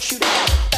shoot it out.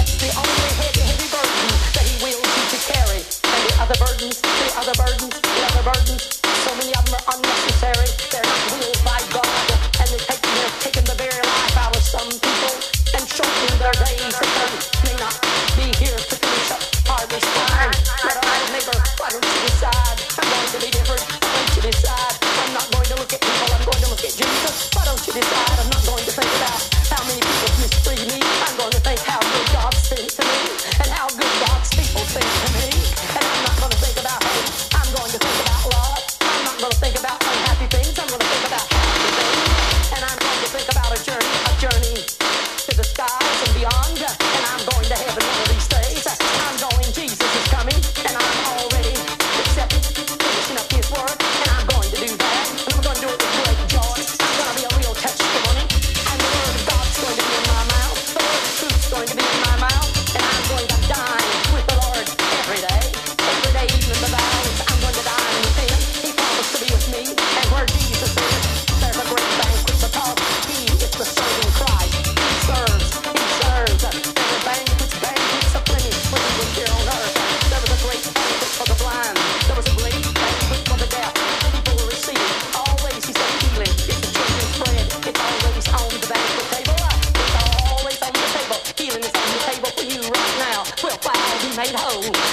and home.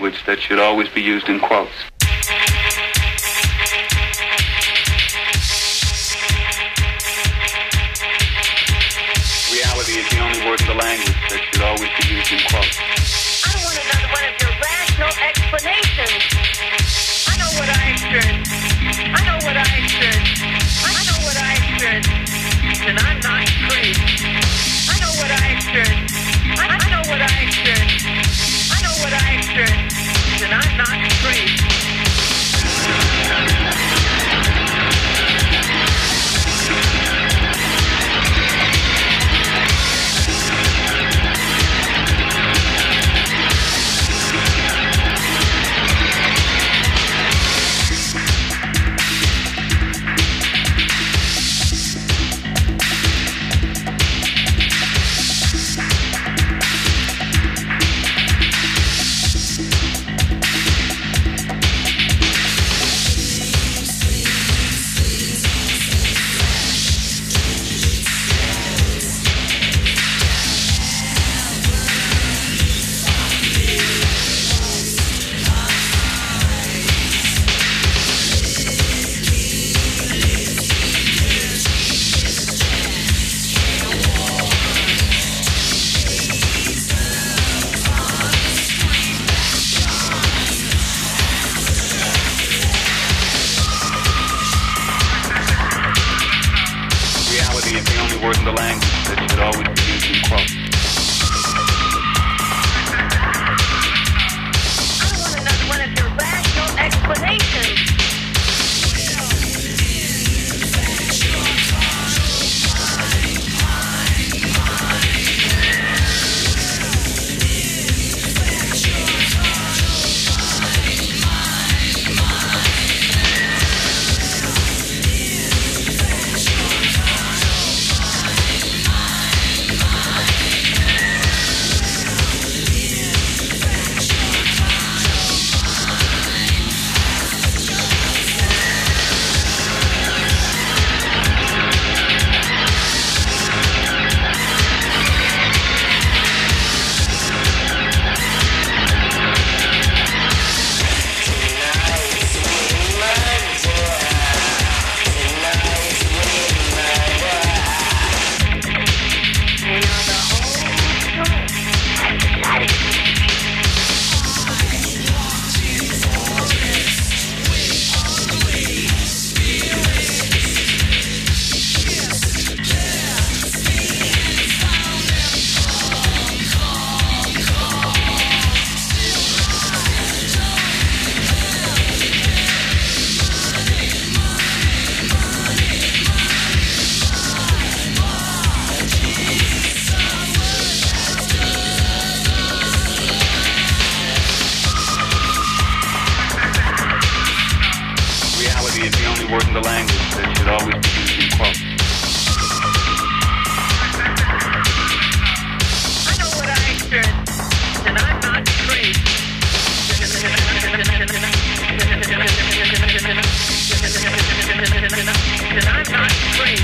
language that should always be used in quotes. not free.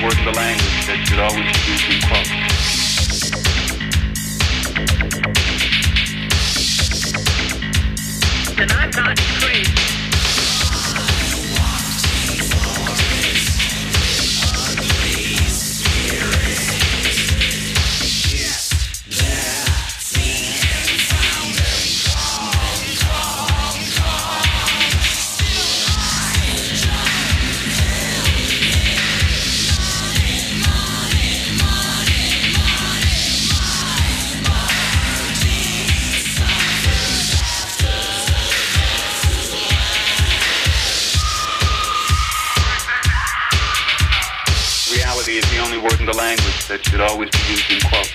The in the language that should always be quotes. And I'm not crazy. That should always be used in quotes.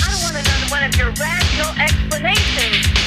I want another one of your rational explanations.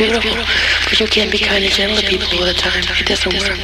Beautiful. But you can't be kind and gentle to people all the time. It doesn't work.